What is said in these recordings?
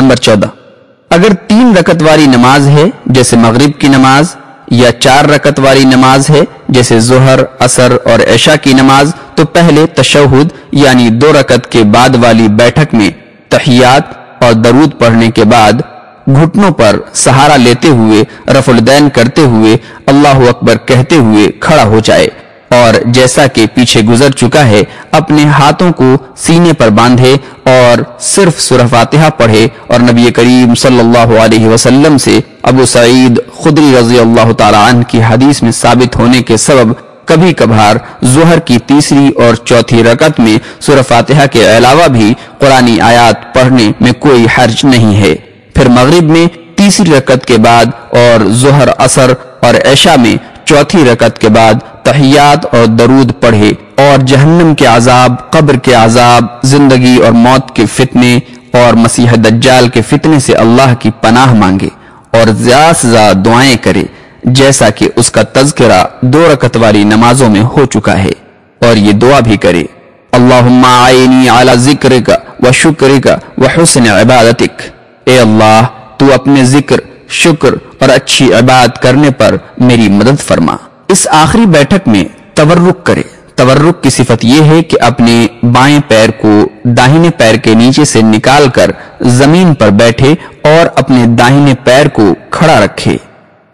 Number چودہ۔ اگر تین رکت والی نماز ہے، جیسے مغرب کی نماز، یا چار رکت والی نماز ہے، جیسے ظہر اثر اور عشاء کی نماز، تو پہلے تشہد یعنی دو رکت کے بعد والی بیٹھک میں تحیات اور درود پڑھنے کے بعد گھٹنوں پر سہارا لیتے ہوئے رف الدین کرتے ہوئے، اللہ اکبر کہتے ہوئے کھڑا ہو جائے۔ اور جیسا کہ پیچھے گزر چکا ہے، اپنے ہاتھوں کو سینے پر باندھے اور صرف سورہ فاتحہ پڑھے اور نبی کریم صلی اللہ علیہ وسلم سے ابو سعید خدری رضی اللہ تعالی عنہ کی حدیث میں ثابت ہونے کے سبب کبھی کبھار ظہر کی تیسری اور چوتھی رکعت میں سورہ فاتحہ کے علاوہ بھی قرآنی آیات پڑھنے میں کوئی حرج نہیں ہے۔ پھر مغرب میں تیسری رکعت کے بعد اور ظہر اثر اور عشاء میں چوتھی رکعت کے بعد تحیات اور درود پڑھے اور جہنم کے عذاب، قبر کے عذاب، زندگی اور موت کے فتنے اور مسیح دجال کے فتنے سے اللہ کی پناہ مانگے اور زیادہ سے زیادہ دعائیں کرے، جیسا کہ اس کا تذکرہ دو رکت والی نمازوں میں ہو چکا ہے اور یہ دعا بھی کرے۔ اللہم آئینی علی ذکر کا و شکر کا و حسن عبادتک۔ اے اللہ، تو اپنے ذکر شکر اور اچھی عبادت کرنے پر میری مدد فرما۔ اس آخری بیٹھک میں تورک کرے۔ تورک کی صفت یہ ہے کہ اپنے بائیں پیر کو داہنے پیر کے نیچے سے نکال کر زمین پر بیٹھے اور اپنے داہنے پیر کو کھڑا رکھے۔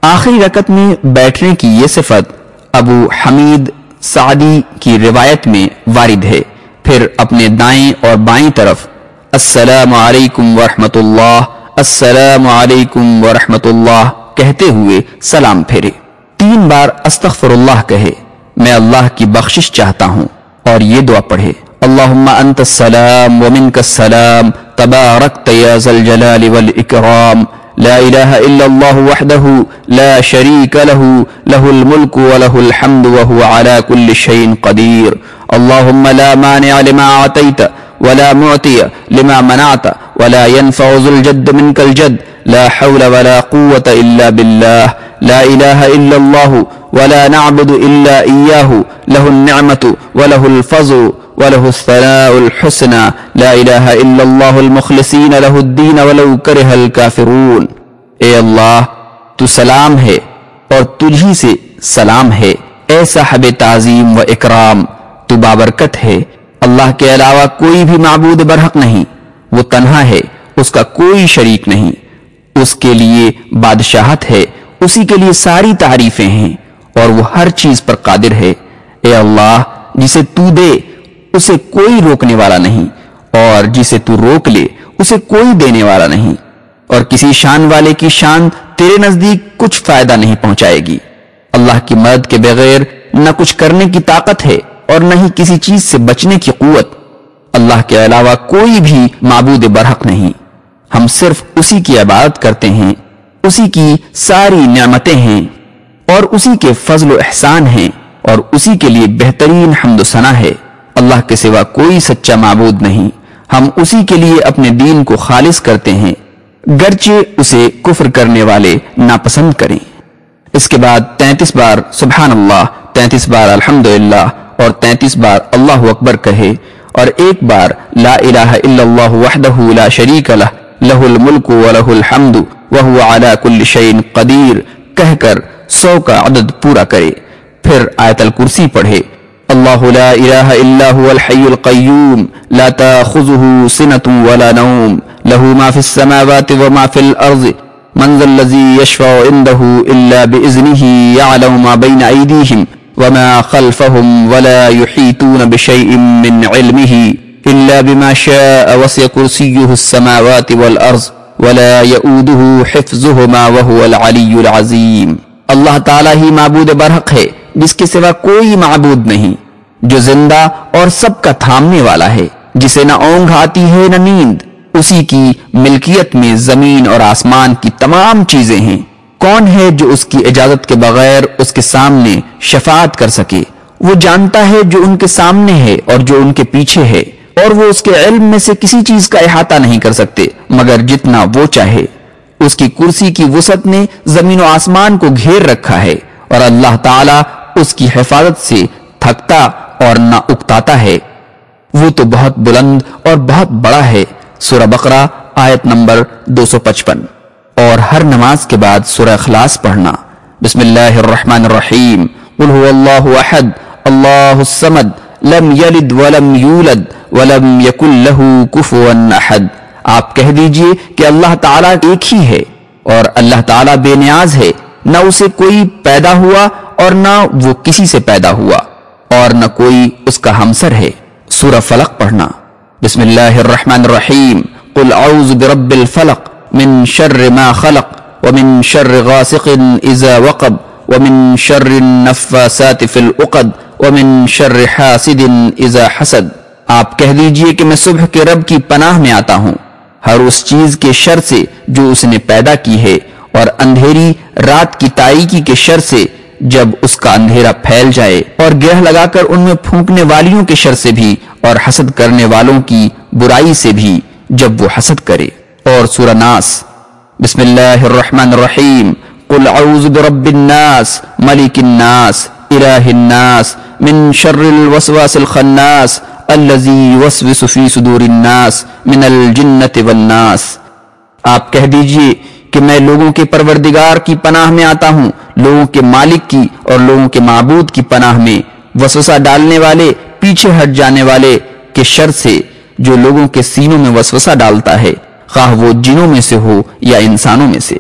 آخری رکت میں بیٹھنے کی یہ صفت ابو حمید سعدی کی روایت میں وارد ہے۔ پھر اپنے دائیں اور بائیں طرف السلام علیکم ورحمۃ اللہ السلام علیکم ورحمۃ اللہ کہتے ہوئے سلام پھیرے۔ تین بار استغفر اللہ کہے۔ میں اللہ کی بخشش چاہتا ہوں اور یہ دعا پڑھے۔ اللہم انت السلام ومنک السلام، تبارکت یا ذا الجلال والاکرام۔ لا الہ الا اللہ وحده لا شریک له له الملک وله الحمد وهو على كل شيء قدیر۔ اللہم لا مانع لما عطیت ولا معطی لما منعت۔ ولا ينفع ذو الجد منك الجد. لا حول ولا قوة إلا بالله. لا الہ إلا اللہ ولا نعبد إلا ایاہ له النعمة وله الفضل وله الثناء الحسنى. لا الہ إلا اللہ المخلصین له الدین ولو کرہ الكافرون. اے اللہ تو سلام ہے اور تجھی سے سلام ہے. اے صاحب تعظیم و اکرام تو بابرکت ہے. اللہ کے علاوہ کوئی بھی معبود برحق نہیں. وہ تنہا ہے، اس کا کوئی شریک نہیں۔ اس کے لیے بادشاہت ہے، اسی کے لیے ساری تعریفیں ہیں۔ اور وہ ہر چیز پر قادر ہے۔ اے اللہ، جسے تو دے، اسے کوئی روکنے والا نہیں۔ اور جسے تو روک لے، اسے کوئی دینے والا نہیں۔ اور کسی شان والے کی شان تیرے نزدیک کچھ فائدہ نہیں پہنچائے گی۔ اللہ کی مدد کے بغیر نہ کچھ کرنے کی طاقت ہے اور نہ ہی کسی چیز سے بچنے کی قوت۔ اللہ کے علاوہ کوئی بھی معبود برحق نہیں۔ ہم صرف اسی کی عبادت کرتے ہیں، اسی کی ساری نعمتیں ہیں، اور اسی کے فضل و احسان ہیں، اور اسی کے لیے بہترین حمد و ثنا ہے۔ اللہ کے سوا کوئی سچا معبود نہیں۔ ہم اسی کے لیے اپنے دین کو خالص کرتے ہیں۔ گرچہ اسے کفر کرنے والے ناپسند کریں۔ اس کے بعد تینتیس بار سبحان اللہ، تینتیس بار الحمد اور تینتیس بار اللہ اکبر کہے۔ اور ایک بار لا الہ الا اللہ وحدہ لا شریک لہ لہ الملک و لہ الحمد وهو على كل شيء قدیر، کہہ کر سو کا عدد پورا کرے۔ پھر آیت الکرسی پڑھے۔ اللہ لا الہ الا هو الحی القیوم، لا تاخذه سنة ولا نوم له ما في السماوات وما في الارض، من ذا الذي يشفع عنده الا باذنه يعلم ما بين ايديهم وما خلفهم ولا يحيطون بشيء من علمه الا بما شاء وسع كرسيه السماوات والارض ولا يؤوده حفظهما وهو العلي العظيم۔ اللہ تعالیٰ ہی معبود برحق ہے، جس کے سوا کوئی معبود نہیں۔ جو زندہ اور سب کا تھامنے والا ہے، جسے نہ اونگ آتی ہے نہ نیند۔ اسی کی ملکیت میں زمین اور آسمان کی تمام چیزیں ہیں۔ کون ہے جو اس کی اجازت کے بغیر اس کے سامنے شفاعت کر سکے؟ وہ جانتا ہے جو ان کے سامنے ہے اور جو ان کے پیچھے ہے، اور وہ اس کے علم میں سے کسی چیز کا احاطہ نہیں کر سکتے، مگر جتنا وہ چاہے۔ اس کی کرسی کی وسعت نے زمین و آسمان کو گھیر رکھا ہے، اور اللہ تعالی اس کی حفاظت سے تھکتا اور نہ اکتاتا ہے۔ وہ تو بہت بلند اور بہت بڑا ہے۔ سورہ بقرہ، آیت نمبر دو سو پچپن۔ اور ہر نماز کے بعد سورہ اخلاص پڑھنا۔ بسم اللہ الرحمن الرحیم۔ قل هو اللہ احد، اللہ السمد لم یلد ولم یولد، ولم یکن له کفوا احد۔ آپ کہہ دیجیے کہ اللہ تعالیٰ ایک ہی ہے اور اللہ تعالیٰ بے نیاز ہے۔ نہ اسے کوئی پیدا ہوا اور نہ وہ کسی سے پیدا ہوا اور نہ کوئی اس کا ہمسر ہے۔ سورہ فلق پڑھنا۔ بسم اللہ الرحمن الرحیم۔ قل اعوذ برب الفلق۔ من شر ما خلق ومن شر غاسق اذا وقب ومن شر النفاسات في العقد ومن شر حاسد اذا حسد۔ آپ کہہ دیجیے کہ میں صبح کے رب کی پناہ میں آتا ہوں۔ ہر اس چیز کے شر سے جو اس نے پیدا کی ہے اور اندھیری رات کی تاریکی کے شر سے جب اس کا اندھیرا پھیل جائے اور گرہ لگا کر ان میں پھونکنے والیوں کے شر سے بھی اور حسد کرنے والوں کی برائی سے بھی جب وہ حسد کرے۔ اور سورہ ناس۔ بسم اللہ الرحمن الرحیم قل اعوذ برب الناس، ملک الناس الہ الناس، من شر الوسواس الخناس، الذي يوسوس في صدور الناس، من الجنة والناس۔ آپ کہہ دیجیے کہ میں لوگوں کے پروردگار کی پناہ میں آتا ہوں، لوگوں کے مالک کی اور لوگوں کے معبود کی پناہ میں۔ وسوسہ ڈالنے والے، پیچھے ہٹ جانے والے کے شر سے جو لوگوں کے سینوں میں وسوسہ ڈالتا ہے۔ خواہ وہ جنوں میں سے ہو یا انسانوں میں سے۔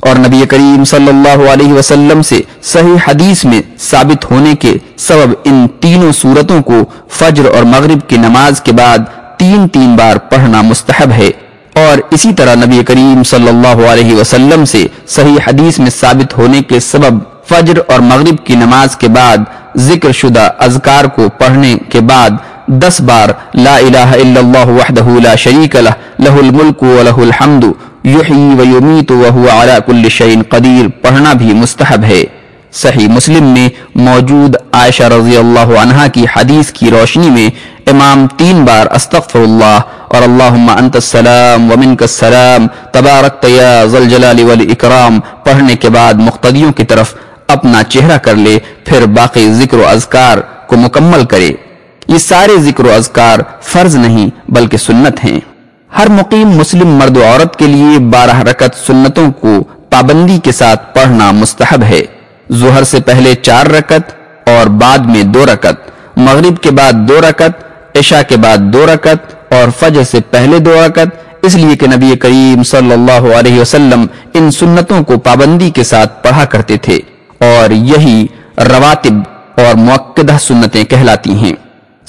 اور نبی کریم صلی اللہ علیہ وسلم سے صحیح حدیث میں ثابت ہونے کے سبب ان تینوں صورتوں کو فجر اور مغرب کی نماز کے بعد تین تین بار پڑھنا مستحب ہے۔ اور اسی طرح نبی کریم صلی اللہ علیہ وسلم سے صحیح حدیث میں ثابت ہونے کے سبب فجر اور مغرب کی نماز کے بعد ذکر شدہ اذکار کو پڑھنے کے بعد دس بار لا الہ الا اللہ وحدہ لا شریک لہ لہ الملک و لہ الحمد، یحیی و یمیت وہو علی کل شئین قدیر، پڑھنا بھی مستحب ہے۔ صحیح مسلم میں موجود عائشہ رضی اللہ عنہا کی حدیث کی روشنی میں امام تین بار استغفر اللہ اور اللہم انت السلام ومنک السلام تبارک یا ذلجلال والاکرام، پڑھنے کے بعد مقتدیوں کی طرف اپنا چہرہ کر لے، پھر باقی ذکر و اذکار کو مکمل کرے۔ یہ سارے ذکر و اذکار فرض نہیں بلکہ سنت ہیں۔ ہر مقیم مسلم مرد و عورت کے لیے بارہ رکت سنتوں کو پابندی کے ساتھ پڑھنا مستحب ہے۔ ظہر سے پہلے چار رکت اور بعد میں دو رکت مغرب کے بعد دو رکت عشاء کے بعد دو رکت اور فجر سے پہلے دو رکت اس لیے کہ نبی کریم صلی اللہ علیہ وسلم ان سنتوں کو پابندی کے ساتھ پڑھا کرتے تھے اور یہی رواتب اور موقدہ سنتیں کہلاتی ہیں۔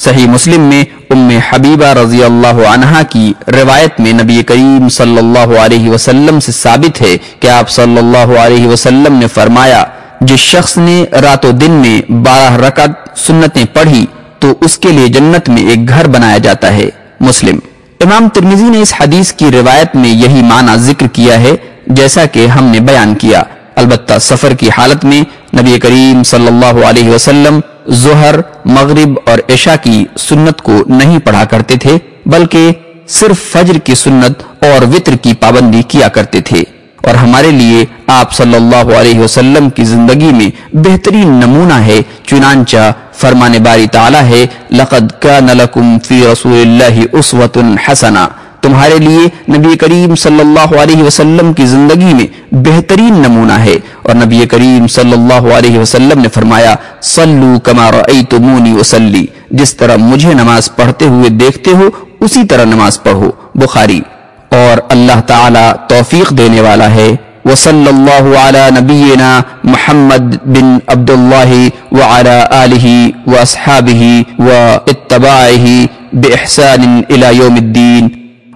صحیح مسلم میں ام حبیبہ رضی اللہ عنہا کی روایت میں نبی کریم صلی اللہ علیہ وسلم سے ثابت ہے کہ آپ صلی اللہ علیہ وسلم نے فرمایا، جس شخص نے رات و دن میں بارہ رکعت سنتیں پڑھی، تو اس کے لیے جنت میں ایک گھر بنایا جاتا ہے۔ مسلم۔ امام ترمیزی نے اس حدیث کی روایت میں یہی معنی ذکر کیا ہے، جیسا کہ ہم نے بیان کیا۔ البتہ سفر کی حالت میں نبی کریم صلی اللہ علیہ وسلم ظہر، مغرب اور عشاء کی سنت کو نہیں پڑھا کرتے تھے، بلکہ صرف فجر کی سنت اور وطر کی پابندی کیا کرتے تھے۔ اور ہمارے لیے آپ صلی اللہ علیہ وسلم کی زندگی میں بہترین نمونہ ہے۔ چنانچہ فرمان باری تعالی ہے، لقد کان لکم فی رسول اللہ اسوۃ حسنہ۔ تمہارے لیے نبی کریم صلی اللہ علیہ وسلم کی زندگی میں بہترین نمونہ ہے۔ اور نبی کریم صلی اللہ علیہ وسلم نے فرمایا، صلو کما رأیتمونی وسلی جس طرح مجھے نماز پڑھتے ہوئے دیکھتے ہو، اسی طرح نماز پڑھو۔ بخاری۔ اور اللہ تعالی توفیق دینے والا ہے۔ وصلی اللہ علی نبینا محمد بن عبد اللہ وعلی آلہ واصحابہ واتباعہ بإحسان الى يوم الدین۔